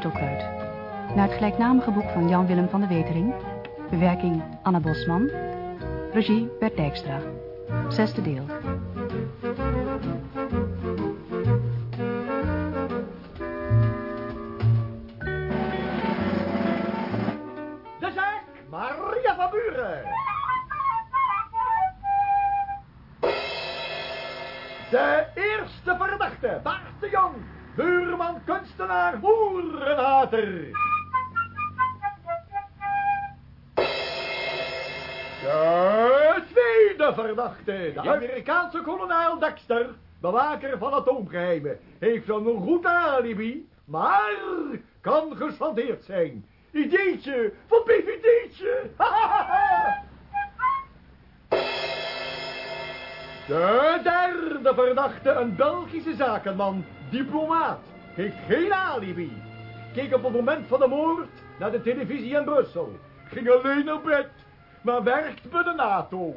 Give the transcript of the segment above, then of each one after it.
Naar het gelijknamige boek van Jan-Willem van de Wetering. Bewerking Anna Bosman. Regie Bert Dijkstra. Zesde deel. De zaak Maria van Buren. De eerste verdachte, Bart de Jong, buurman, kunstenaar, hoerenhater. De tweede verdachte, de Amerikaanse kolonel Dexter, bewaker van atoomgeheimen, heeft een goed alibi, maar kan gesandeerd zijn. Ideetje van BVD'tje. De derde verdachte, een Belgische zakenman, diplomaat, heeft geen alibi. Keek op het moment van de moord naar de televisie in Brussel. Ging alleen naar bed, maar werkt bij de NATO.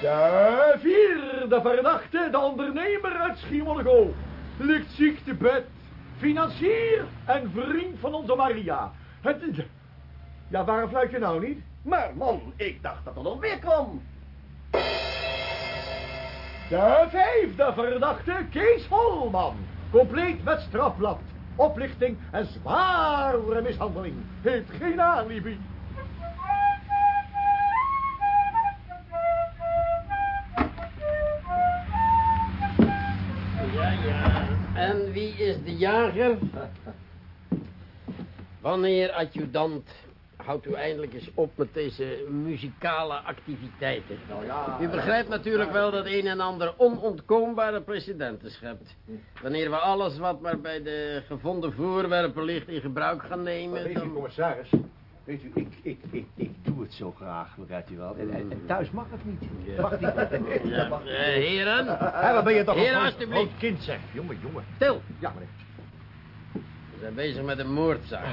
De vierde verdachte, de ondernemer uit Schiermonnikoog, ligt ziek te bed. Financier en vriend van onze Maria. Het, ja, waarom fluit je nou niet? Maar man, ik dacht dat er nog meer kwam. De vijfde verdachte, Kees Holman. Compleet met strafblad, oplichting en zware mishandeling. Heeft geen alibi. Ja, ja. En wie is de jager? Wanneer, adjudant, houdt u eindelijk eens op met deze muzikale activiteiten? Nou ja. U begrijpt natuurlijk wel dat een en ander onontkoombare precedenten schept. Wanneer we alles wat maar bij de gevonden voorwerpen ligt in gebruik gaan nemen, Weet u, commissaris, weet u, ik, ik, ik, ik doe het zo graag, begrijpt u wel. En, en, en thuis mag het niet. Ja. Mag het niet. Ja, eh, heren, Hé, wat ben je toch een groot- kind, zeg. Jongen, jongen. stil. Ja, meneer. We zijn bezig met een moordzaak.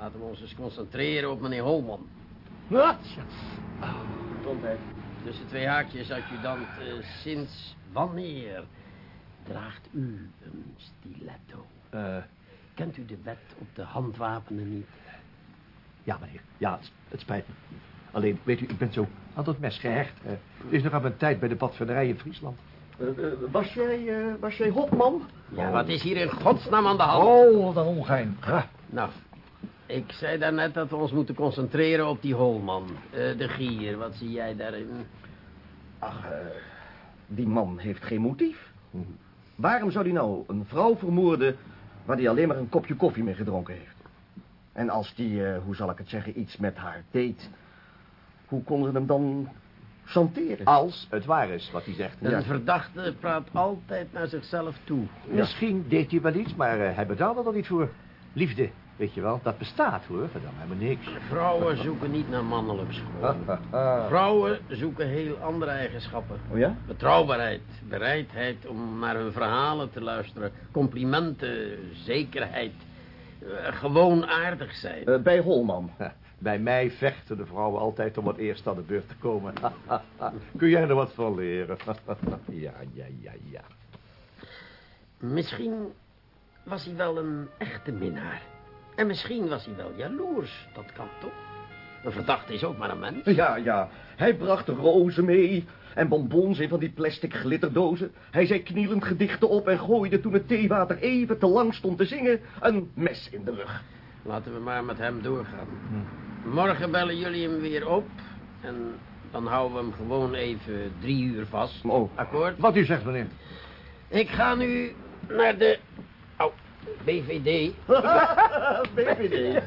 Laten we ons eens concentreren op meneer Holman. Gezondheid. Tussen twee haakjes, adjudant, eh, sinds wanneer draagt u een stiletto? Eh, Kent u de wet op de handwapenen niet? ja, meneer. Ja, het, het spijt me. Alleen, weet u, ik ben zo aan dat mes gehecht. hè. Het is nog aan mijn tijd bij de badvinderij in Friesland. Eh, eh, was jij, eh, was jij Hopman? Ja, wat is hier in godsnaam aan de hand? Oh, wat een ongein. Ja. Nou, ik zei daarnet dat we ons moeten concentreren op die Holman. Eh, de gier, wat zie jij daarin? Ach, eh, die man heeft geen motief. Waarom zou hij nou een vrouw vermoorden... waar hij alleen maar een kopje koffie mee gedronken heeft? En als die, eh, hoe zal ik het zeggen, iets met haar deed... hoe konden ze hem dan chanteren? Als het waar is wat hij zegt. Een Ja. verdachte praat altijd naar zichzelf toe. Misschien deed hij wel iets, maar hij betaalde er niet voor. Liefde, weet je wel, dat bestaat hoor. Verdam helemaal niks. Vrouwen zoeken niet naar mannelijk schoon. Vrouwen zoeken heel andere eigenschappen. Oh ja? Betrouwbaarheid, bereidheid om naar hun verhalen te luisteren, complimenten, zekerheid, eh, gewoon aardig zijn. Eh, bij Holman. Bij mij vechten de vrouwen altijd om het eerst aan de beurt te komen. Kun jij er wat van leren? ja, ja, ja, ja. Misschien was hij wel een echte minnaar. En misschien was hij wel jaloers, dat kan toch? Een verdachte is ook maar een mens. Ja, ja. Hij bracht rozen mee en bonbons in van die plastic glitterdozen. Hij zei knielend gedichten op en gooide toen het theewater even te lang stond te zingen een mes in de rug. Laten we maar met hem doorgaan. Morgen bellen jullie hem weer op. En dan houden we hem gewoon even drie uur vast. Oh. Akkoord? Wat u zegt, meneer. Ik ga nu naar de... BVD. BVD.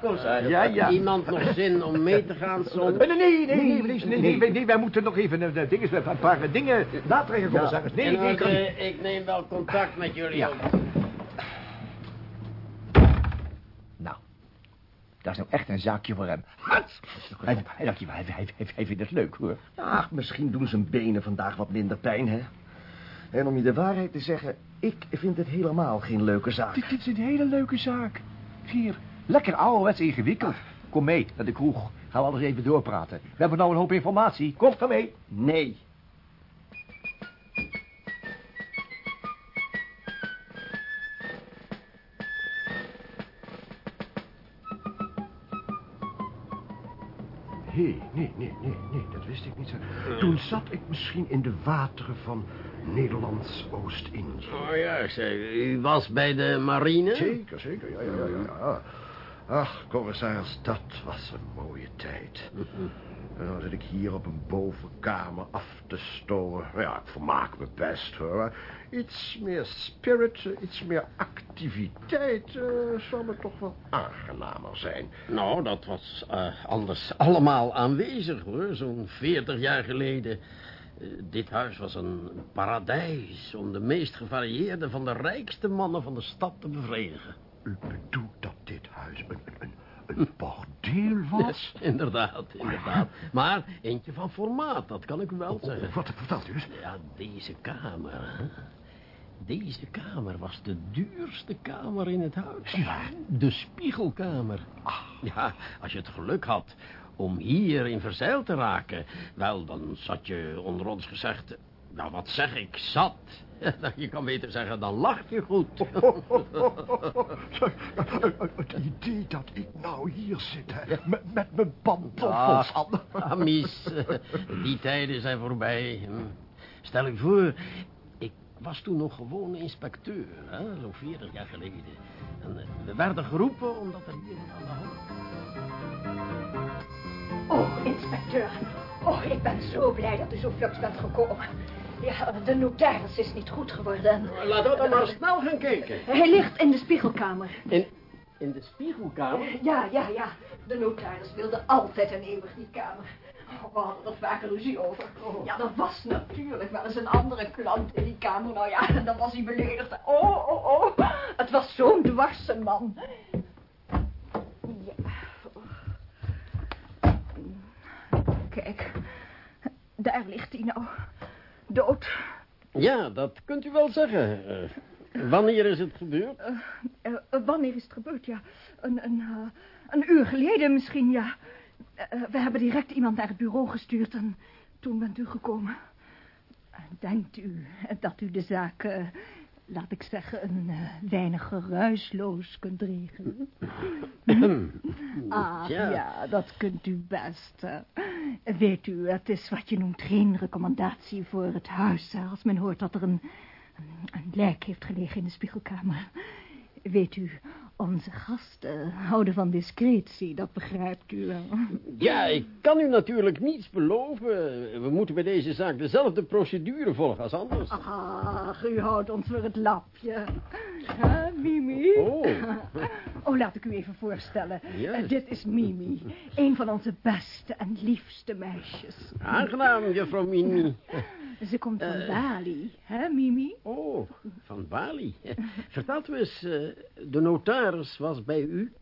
Commissaris. Ja, ja. Iemand nog zin om mee te gaan, Son? Nee, nee, nee, nee, nee, wij moeten nog even een, een paar dingen natrekken, commissaris. Nee, nee, ik, ik neem wel contact met jullie op. Nou, dat is nou echt een zaakje voor hem. Hans! Hij, hij, hij, hij, hij vindt het leuk, hoor. Ach, misschien doen zijn benen vandaag wat minder pijn, hè? En om je de waarheid te zeggen, ik vind het helemaal geen leuke zaak. Dit, dit is een hele leuke zaak. Hier, lekker ouderwets ingewikkeld. Kom mee naar de kroeg. Gaan we alles even doorpraten. We hebben nou een hoop informatie. Kom, ga mee. Nee. Wist ik niet. zo. Toen zat ik misschien in de wateren van Nederlands Oost-Indië. Oh ja, zeg, u was bij de marine? Zeker, zeker, ja, ja, ja, ja, ja. Ach, commissaris, dat was een mooie tijd. En dan zit ik hier op een bovenkamer af te stomen. Nou Ja, ik vermaak me best, hoor. Iets meer spirit, iets meer activiteit eh, zou me toch wel aangenamer zijn. Nou, dat was eh, anders allemaal aanwezig, hoor. Zo'n veertig jaar geleden. Eh, dit huis was een paradijs... om de meest gevarieerde van de rijkste mannen van de stad te bevredigen. U bedoelt dat dit huis een, een, een, bordeel was? inderdaad, inderdaad. Maar eentje van formaat, dat kan ik u wel Oh, zeggen. wat vertelt u eens? Ja, deze kamer, hè? Deze kamer was de duurste kamer in het huis. Ja. De spiegelkamer. Ja, als je het geluk had om hier in verzeild te raken... wel, dan zat je onder ons gezegd... Nou, wat zeg ik, zat. Je kan beter zeggen, dan lacht je goed. Het, idee dat ik nou hier zit, hè, met, met mijn pantoffels aan. Ah, Mies, eh, die tijden zijn voorbij. Hm. Stel u voor, ik was toen nog gewoon inspecteur, hè, zo'n 40 jaar geleden. En eh, we werden geroepen omdat er hier aan de hand Oh, inspecteur. Oh, ik ben zo blij dat u zo vlug bent gekomen. Ja, de notaris is niet goed geworden. Laat dat dan maar snel gaan kijken. Hij ligt in de spiegelkamer. In, in de spiegelkamer? Ja, ja, ja. De notaris wilde altijd en eeuwig die kamer. Oh, we hadden er vaker ruzie over. Ja, er was natuurlijk wel eens een andere klant in die kamer. Nou ja, dan was hij beledigd. Oh, oh, oh. Het was zo'n dwarse man. Ja. Kijk, daar ligt hij nou. Dood. Ja, dat kunt u wel zeggen. Eh, wanneer is het gebeurd? Eh, eh, wanneer is het gebeurd? Ja, een, een, een uur geleden misschien, ja. We hebben direct iemand naar het bureau gestuurd en toen bent u gekomen. Denkt u dat u de zaak, laat ik zeggen, een weinig geruisloos kunt regelen? Ah, Ja. ja. dat kunt u best. eh. Weet u, het is wat je noemt geen recommandatie voor het huis... als men hoort dat er een, een, een lijk heeft gelegen in de spiegelkamer. Weet u, onze gasten houden van discretie, dat begrijpt u wel. Ja, ik kan u natuurlijk niets beloven. We moeten bij deze zaak dezelfde procedure volgen als anders. Ach, u houdt ons voor het lapje. Hè, Mimi? Oh. Oh, laat ik u even voorstellen. Eh, dit is Mimi, een van onze beste en liefste meisjes. Aangenaam, juffrouw Mimi. Ze komt van Eh. Bali, hè, Mimi? Oh, van Bali. Vertelt u eens, eh, de notaris was bij u?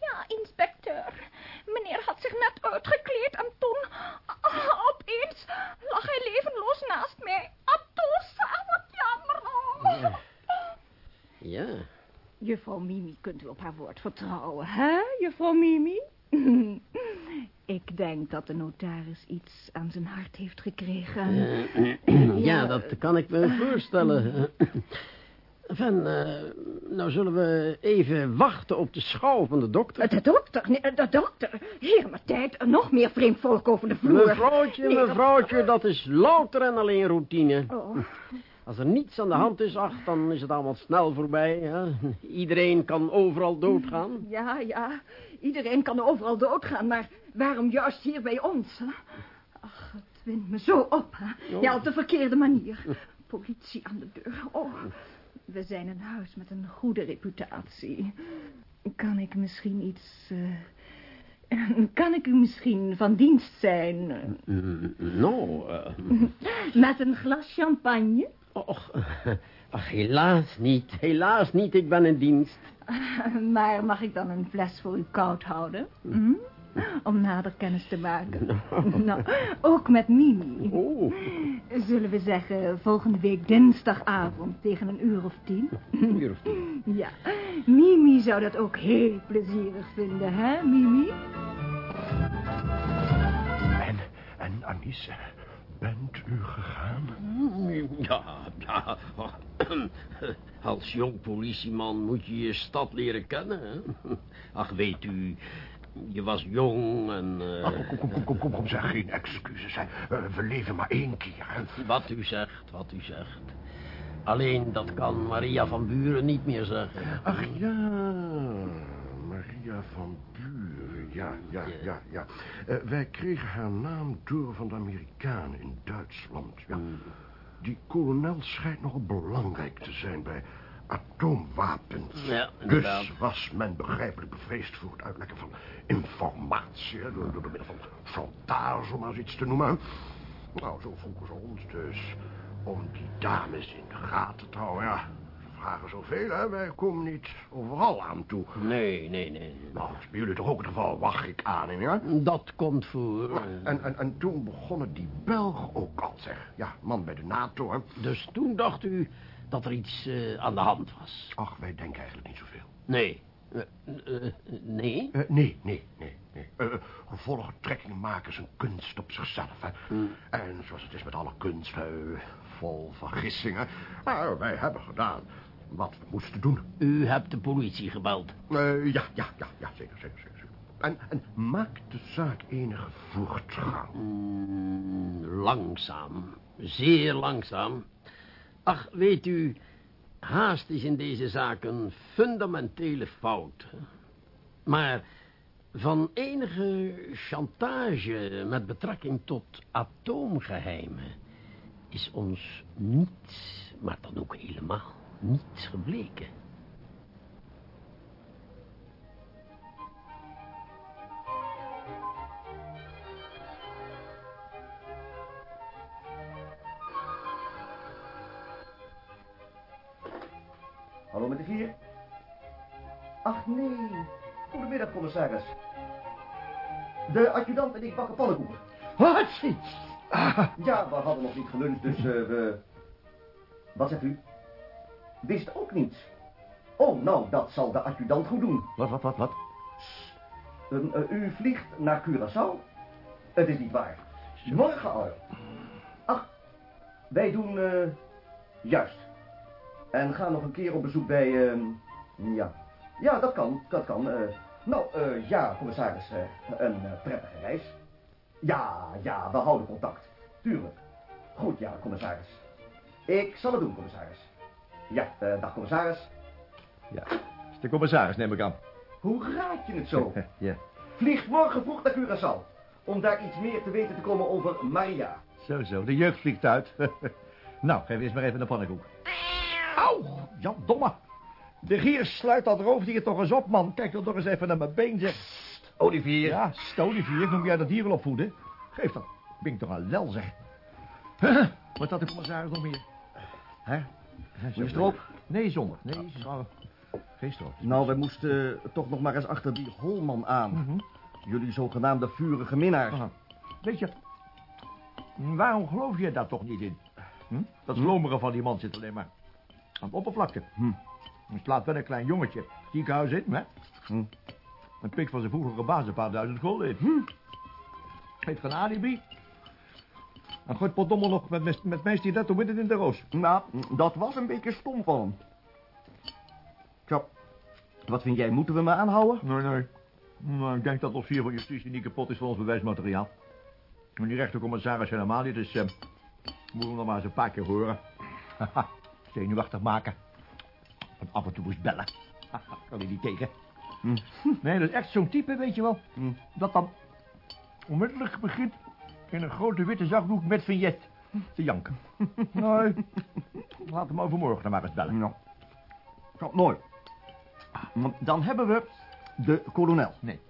Ja, inspecteur. Meneer had zich net uitgekleed en toen... ah, opeens lag hij levenloos naast mij. Atosa, wat jammer. Ja. Ja. Juffrouw Mimi kunt u op haar woord vertrouwen, hè, juffrouw Mimi? Ik denk dat de notaris iets aan zijn hart heeft gekregen. Ja, dat kan ik me voorstellen. Van, eh, nou zullen we even wachten op de schouw van de dokter. De dokter, nee, de dokter. Heer, maar tijd, nog meer vreemd volk over de vloer. Mevrouwtje, mevrouwtje, dat is louter en alleen routine. Oh. Als er niets aan de hand is, ach, dan is het allemaal snel voorbij. Hè? Iedereen kan overal doodgaan. Ja, ja, iedereen kan overal doodgaan, maar waarom juist hier bij ons? Hè? Ach, het wint me zo op, hè? Ja, op de verkeerde manier. Politie aan de deur. Oh, we zijn een huis met een goede reputatie. Kan ik misschien iets... eh, kan ik u misschien van dienst zijn? Nou, eh, Met een glas champagne? och, ach, helaas niet, helaas niet, ik ben in dienst. Maar mag ik dan een fles voor u koud houden? Hm? Om nader kennis te maken. nou, ook met Mimi. Oh, Zullen we zeggen volgende week dinsdagavond tegen een uur of tien? een uur of tien. ja, Mimi zou dat ook heel plezierig vinden, hè, Mimi? En, en Anis, bent u gegaan? Ja, ja. Als jong politieman moet je je stad leren kennen. Hè? Ach, weet u, Je was jong en... eh, Ah, kom, kom, kom, kom, kom, zeg, geen excuses. Hè. Eh, we leven maar één keer, hè. Wat u zegt, wat u zegt. Alleen dat kan Maria van Buren niet meer zeggen. Ach ja, Maria van Buren, ja, ja, ja, ja. Eh, wij kregen haar naam door van de Amerikanen in Duitsland, ja. Die kolonel schijnt nogal belangrijk te zijn bij atoomwapens. Ja, inderdaad. dus was men begrijpelijk bevreesd voor het uitlekken van informatie, door, door middel van chantage, om maar eens iets te noemen. Nou, zo vroegen ze ons dus om die dames in de gaten te houden, ja. Ze vragen zoveel, hè, wij komen niet overal aan toe. Nee, nee, nee. Nou, dat is bij jullie toch ook het geval, wacht ik aan, ja? Dat komt voor. En, en, en toen begonnen die Belgen ook al, zeg. Ja, man bij de NATO, hè. Dus toen dacht u dat er iets eh, aan de hand was? Ach, wij denken eigenlijk niet zoveel. Nee. Eh, eh, nee? Nee, nee, nee, nee. Gevolgtrekking maken is een kunst op zichzelf, hè. En zoals het is met alle kunst, vol vergissingen. Maar wij hebben gedaan wat we moesten doen. U hebt de politie gebeld. Ja, ja, ja, ja, zeker, zeker, zeker. zeker. En, en maakt de zaak enige voortgang. Mm, langzaam. Zeer langzaam. Ach, weet u, haast is in deze zaak een fundamentele fout. Maar van enige chantage met betrekking tot atoomgeheimen is ons niets, maar dan ook helemaal niets gebleken. En ik bakken pannenkoeken. Wat? Ja, we hadden nog niet geluncht, dus eh, we... Wat zegt u? Wist ook niets. Oh, nou, dat zal de adjudant goed doen. Wat, wat, wat, wat? Eh, u vliegt naar Curaçao? Het is niet waar. Morgen al. Ach, wij doen... eh, juist. En gaan nog een keer op bezoek bij... ehm, ja. Ja, dat kan, dat kan. Nou, eh, ja, commissaris, eh, een eh, prettige reis. Ja, ja, we houden contact. Tuurlijk. Goed, ja, commissaris. Ik zal het doen, commissaris. Ja, dag, commissaris. Ja, is de commissaris, neem ik aan. Hoe raad je het zo? ja. Vliegt morgen vroeg naar Curaçao. Om daar iets meer te weten te komen over Maria. Zo, zo, de jeugd vliegt uit. nou, geef eerst maar even een pannenkoek. Auw, Jan Domme. De gier sluit dat roofdier toch eens op, man. Kijk dan toch eens even naar mijn been, zeg. Olivier. Ja, stolivier, noem jij dat dier wel opvoeden? Geef dan. Ben ik toch een lel, zeg. Huh? Wat had de commissaris nog meer? Hè? Je stroop? Nee, zonder. Nee, zo. Geen stroop. Nou, wij moesten toch nog maar eens achter die Holman aan. Mhm. Jullie zogenaamde vurige minnaar. Aha. Weet je, waarom geloof je daar toch niet in? Hm? Dat lomeren van die man zit alleen maar aan het oppervlakte. Hm. Er slaat wel een klein jongetje ziekenhuis in, hè? Hm. Een pik van zijn vroegere baas een paar duizend gulden in. Hm. Heeft geen alibi. En gooit potdommel nog met, met, met meisje dat midden in de roos. Nou, dat was een beetje stom van hem. Tja, wat vind jij? Moeten we me aanhouden? Nee, nee. Nou, ik denk dat ons vier van justitie niet kapot is voor ons bewijsmateriaal. En die rechtercommissaris helemaal niet, dus... moeten we nog maar eens een paar keer horen. Haha, Zenuwachtig maken. En af en toe eens bellen. Kan hij niet tegen. Hm. Nee, dat is echt zo'n type, weet je wel. Hm. Dat dan onmiddellijk begint in een grote witte zakdoek met vignet te janken. nee, laat hem overmorgen dan maar eens bellen. Nou, zo, mooi. Want Dan hebben we de kolonel. Nee.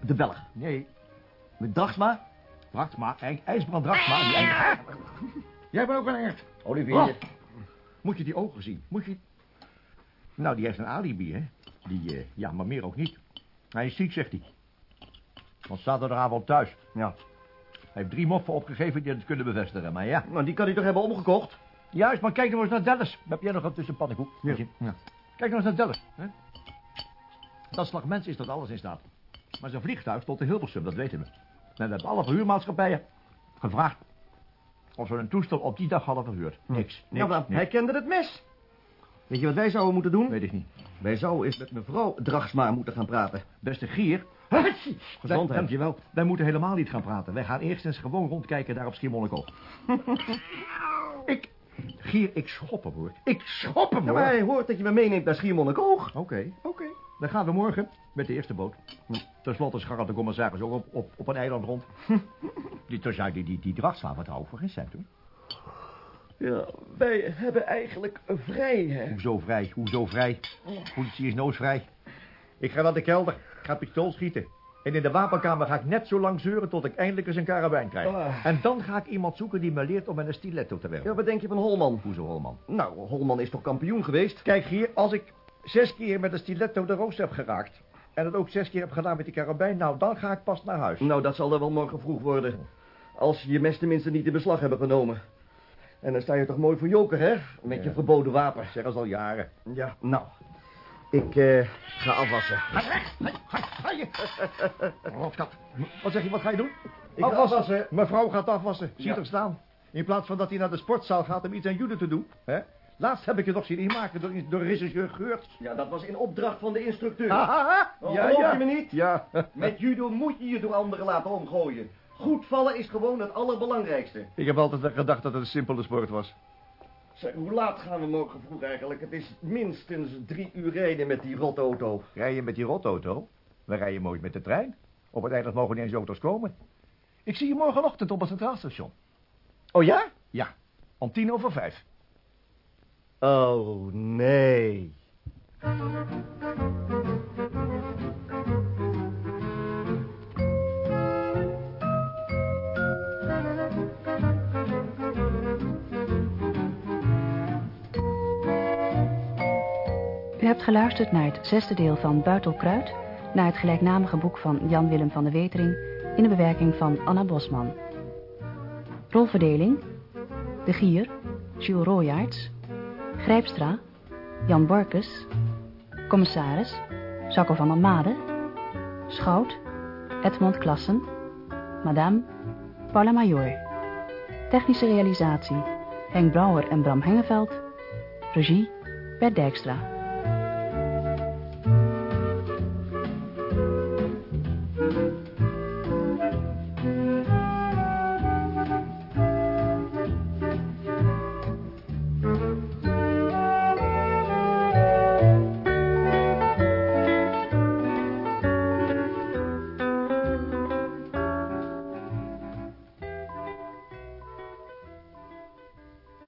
De Belg. Nee, Met Dragsma. Drachtma, Ij- IJsbrand Drachtma. die ijs- Jij bent ook een echt. Olivier. Oh. Moet je die ogen zien? Moet je... Nou, die heeft een alibi, hè? Die, eh, ja, maar meer ook niet. Hij is ziek, zegt hij. Want zaterdagavond thuis. Ja. Hij heeft drie moffen opgegeven die het kunnen bevestigen, maar ja. Nou, die kan hij toch hebben omgekocht? Juist, maar kijk nou eens naar Dallas. Heb jij nog een tussen pannenkoek? Ja. ja. Kijk nou eens naar Dallas. Hè? Dat slag mens is tot alles in staat. Maar zijn vliegtuig stond in Hilversum, dat weten we. En we hebben alle verhuurmaatschappijen gevraagd of ze een toestel op die dag hadden verhuurd. Niks. niks Ja, maar niks. hij kende het mes. Weet je wat wij zouden moeten doen? Weet ik niet. Wij zouden eens met mevrouw Dragsma moeten gaan praten. Beste Gier. Gezondheid. Dankjewel. Wij moeten helemaal niet gaan praten. Wij gaan eerst eens gewoon rondkijken daar op Schiermonnikoog. ik... Gier, ik schop hem, hoor. Ik schop hem, Ja, hoor. maar hij hoort dat je me meeneemt naar Schiermonnikoog. Oké, oké. Dan gaan we morgen met de eerste boot. Ten slotte scharrelt de commissaris ook op, op, op een eiland rond. die, die, die, die drachtsla wat over is, zijn toen. Ja, wij hebben eigenlijk vrij, hè. Hoezo vrij? Hoezo vrij? Politie is noodvrij. Ik ga naar de kelder. Ga pistool schieten. En in de wapenkamer ga ik net zo lang zeuren tot ik eindelijk eens een karabijn krijg. Ah. En dan ga ik iemand zoeken die me leert om met een stiletto te werken. Ja, wat denk je van Holman? Hoezo, Holman? Nou, Holman is toch kampioen geweest? Kijk hier, als ik zes keer met een stiletto de rooster heb geraakt... en het ook zes keer heb gedaan met die karabijn... nou, dan ga ik pas naar huis. Nou, dat zal er wel morgen vroeg worden. Als je je mes tenminste niet in beslag hebben genomen. En dan sta je toch mooi voor joker, hè? Met je Ja. verboden wapen. Zeg al jaren. Ja, nou. Ik eh, ga afwassen. Rotkat. Wat zeg je, wat ga je doen? Ik ga afwassen. Mevrouw gaat afwassen. Zie je Ja. toch staan? In plaats van dat hij naar de sportzaal gaat om iets aan judo te doen. Hè? Laatst heb ik je nog zien inmaken door, door regisseur Geurt. Ja, dat was in opdracht van de instructeur. Haha, Oh, ja, geloof ja. je me niet? Ja. Met judo moet je je door anderen laten omgooien. Goed vallen is gewoon het allerbelangrijkste. Ik heb altijd gedacht dat het een simpele sport was. Zeg, hoe laat gaan we morgen vroeg eigenlijk? Het is minstens drie uur rijden met die rotauto. Rij je met die rotauto? We rijden mooi met de trein. Op het eiland mogen niet eens auto's komen. Ik zie je morgenochtend op het centraal station. Oh ja? Ja, om tien over vijf. Oh, nee. U hebt geluisterd naar het zesde deel van Buitelkruid... naar het gelijknamige boek van Jan-Willem van de Wetering... in de bewerking van Anna Bosman. Rolverdeling... De Gier, Jules Royaerts... Grijpstra, Jan Borkes... Commissaris, Jacco van der Made... Schout, Edmond Klassen... Madame, Paula Major... Technische realisatie... Henk Brouwer en Bram Hengeveld... Regie, Bert Dijkstra.